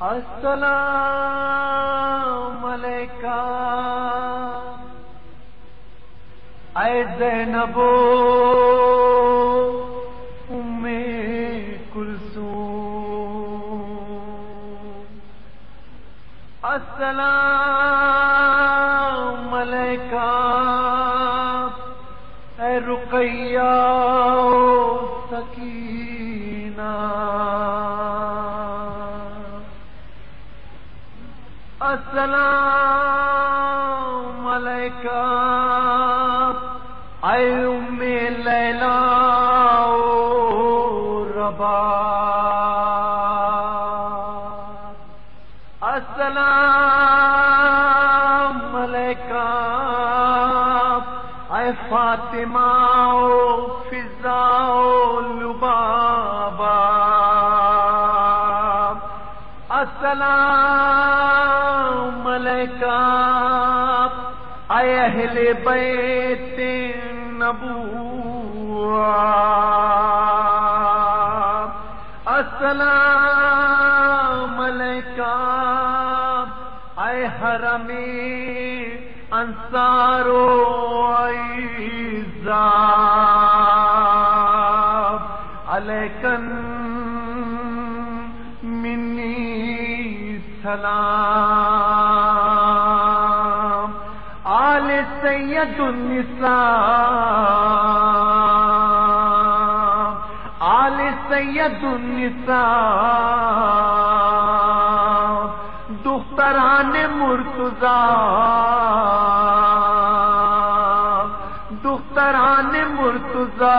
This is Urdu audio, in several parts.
السلام علیکم۔ اے زینبو۔ السلام علیکم۔ اے ام لیلا ربا السلام علیکم۔ اے فاطمہ فضا لبابا۔ السلام علیکم اے اہل بیت نبوت السلام علیکم اے حرم انصارو سید النساء آل سید النساء دختران مرتضا دختران مرتضا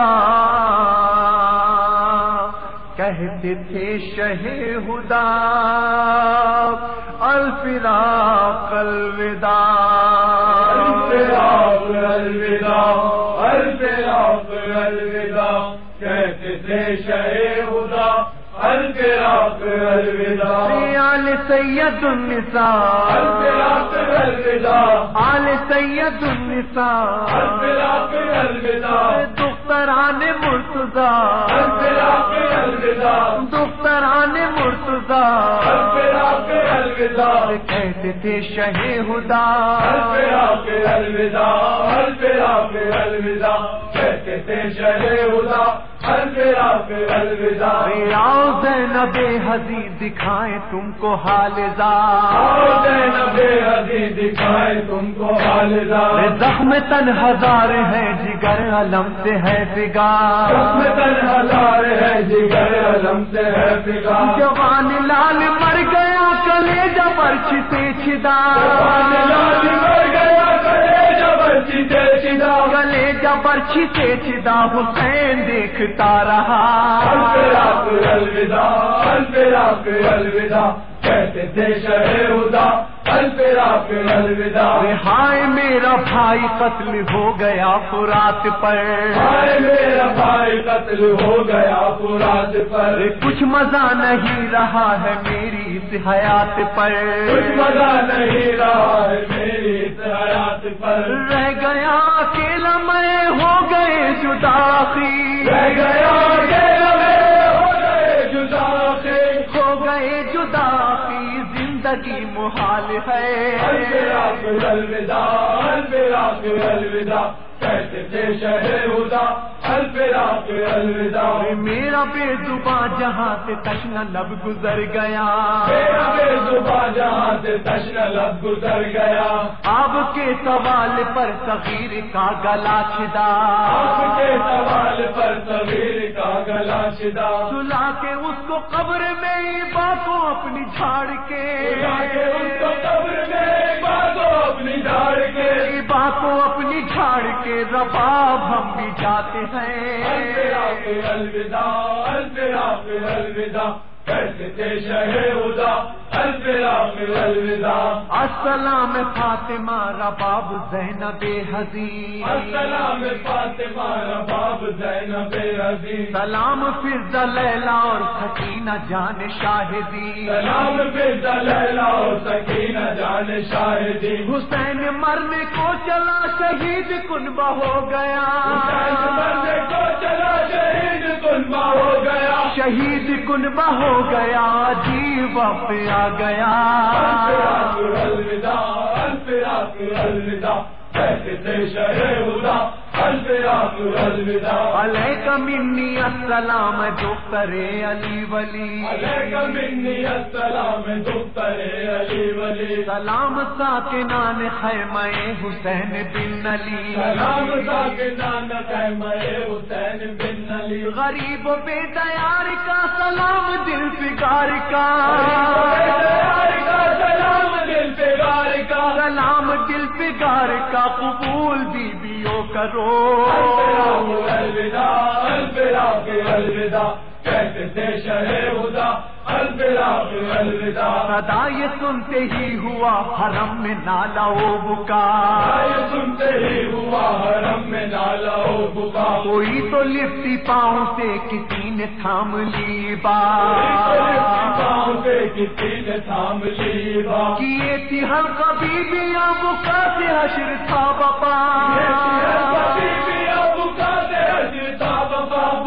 کہتے تھے شہ ہدا الفراق الوداع الوداع الفراق الوداع کہتے تھے شہ خدا الفراق الوداع آل سید النساء الفراق الوداع آل سید النساء الفراق الوداع دختران مرتضا الفراق دختران مرتضا کہتے تھے شہ ہدا. الوداع. الوداع. کہتے تھے شہ خدا آؤ زینب حضی دکھائیں تم کو حال آؤ زار زینب حضی دکھائے تم کو حالدار زخم تن ہزار ہے جگر علم سے ہے بگار تن ہزار ہے جگر علم سے ہے فکا جوان لال مر گیا کلے برچی سے چھدا۔ مر گیا کرے جبر چیتے چدا گلے برچی سے چھدا حسین دیکھتا رہا۔ الوداع الفراق الوداع کہتے تھے شہ خدا الوداع۔ ہائے میرا بھائی قتل ہو گیا فرات پر۔ ہائے میرا بھائی قتل ہو گیا پورات پر۔ کچھ مزہ نہیں رہا ہے میری اس حیات پر۔ کچھ مزہ نہیں رہا ہے میری پر۔ رہ گیا اکیلا میں ہو گئے جداخی رہ گیا کہ میرے ہو گئے جدا سے ہو گئے جداخی زندگی محال ہے۔ الفراق الوداع الفراق الوداع۔ کہتے تھے شہ خدا۔ الفراق الوداع میرا بے زباں جہاں سے تشنا لب گزر گیا۔ میرا بے زباں جہاں سے تشن لب گزر گیا۔ آپ کے سوال پر صغیر کا گلا چھدا آپ کے سوال پر صغیر کا گلا شدا سلا کے اس کو قبر میں باتوں اپنی جھاڑ کے۔ اس کو قبر میں باتوں اپنی جھاڑ کے۔ باتوں اپنی جھاڑ کے رباب ہم بھی جاتے ہیں۔ الوداع الوداع الوداع کیسے تھے شہ السلام فاطمہ رباب زینب حزین السلام فاطمہ رباب زینب عزیز سلام فضا لیلا اور سکینہ جان شاہدی سلام پہ دلیلا اور سکینہ جان شاہدی حسین مرنے کو چلا شہید کنبہ ہو گیا۔ حسین مرنے کو چلا شہید شہید کنبہ ہو گیا۔ جی وقت آ گیا۔ الفراق الوداع الفراق الوداع کیسے شہر خدا۔ الفراق منی السلام دختر علی ولی۔ علیک منی السلام دختر علی ولی سلام ساکنان خیمہ حسین بن علی۔ سلام ساکنان خیمہ حسین بن علی غریب و بے دیار کا سلام دل فگار کا۔ سلام دل پیار کا۔ سلام دل کا، قبول بیویوں کرو۔ الوداع الوداع کے الوداع کہتے تھے شہر خدا صدا یہ سنتے ہی ہوا حرم میں نالا او بکا سنتے ہی ہوا حرم میں نالا ہو بکا کوئی تو لفتی پاؤں سے کسی نے تھام لی بات پاؤں سے کسی نے تھام لی بات کیے تھی ہلکا بیویاں بکا سے حشر تھا بپا۔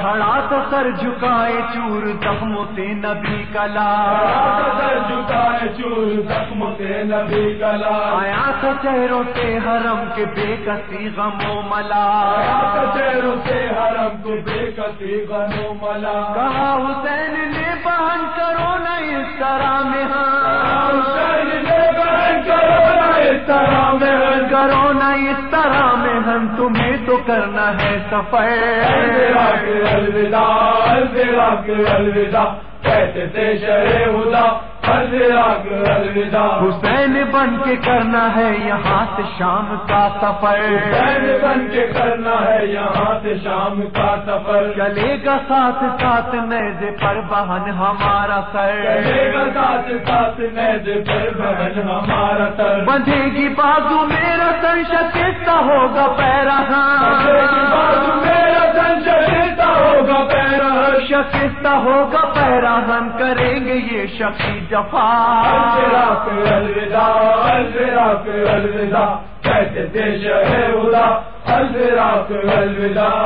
کھڑا تو سر جھکائے چور زخموں سے نبی کلا آیا تو چہروں سے حرم کے بے کسی غم و ملا۔ حرم کو بے کسی غنو ملا۔ کہا حسین نے بہن کرو نہ اس طرح میں ہاں کرو نہ اس طرح میں ہم تمہیں تو کرنا ہے سفر۔ الوداع الوداع، کہتے تھے شہر خدا۔ حسین بن کے کرنا ہے یہاں سے شام کا سفر۔ بین بن کے کرنا ہے یہاں سے شام کا سفر۔ چلے گا ساتھ ساتھ نیزے پر بہن ہمارا چلے گا سر ساتھ ساتھ نیز پر بہن ہمارا سر۔ بندھے گی بازو میرا سر شکستہ ہوگا پیرا بازو شکستہ ہوگا پیرا ہم کریں گے یہ شخصی جفا۔ الفراق الوداع الوداع، کہتے تھے ہے خدا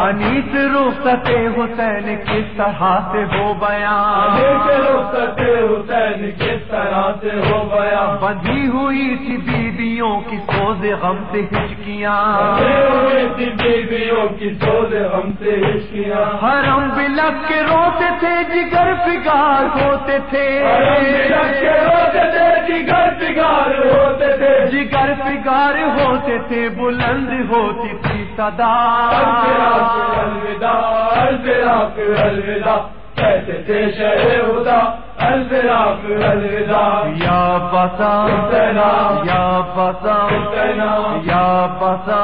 انیس رخصت حسین کس طرح سے ہو بیان؟ رخصت حسین کس طرح سے ہو گیا بندھی ہوئی تھی بیویوں کی سوز غم سے ہچکیاں۔ بیویوں کی سوز ہم سے ہچکیاں۔ حرم بلک کے روتے تھے جگر فگار ہوتے تھے۔ ہوتے تھے جگر بگار ہوتے تھے۔ جگر فگار ہوتے تھے بلند ہوتی تھی صدا۔ الفراق الوداع الوداع کیسے تھے شہر خدا۔ الفراق الوداع یا بسا یا بسا یا بسا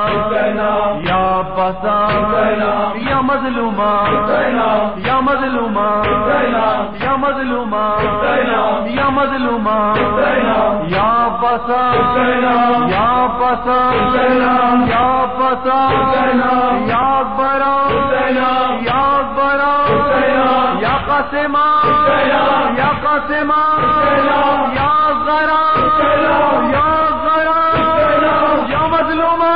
یا بسا یا مظلومہ یا مظلومہ یا مظلومہ یا مظلومہ یا بسا یا بسا یا بسا یا برا یا برا یا قاسم یا قاسم یا ذرا یا ذرا یا مظلومہ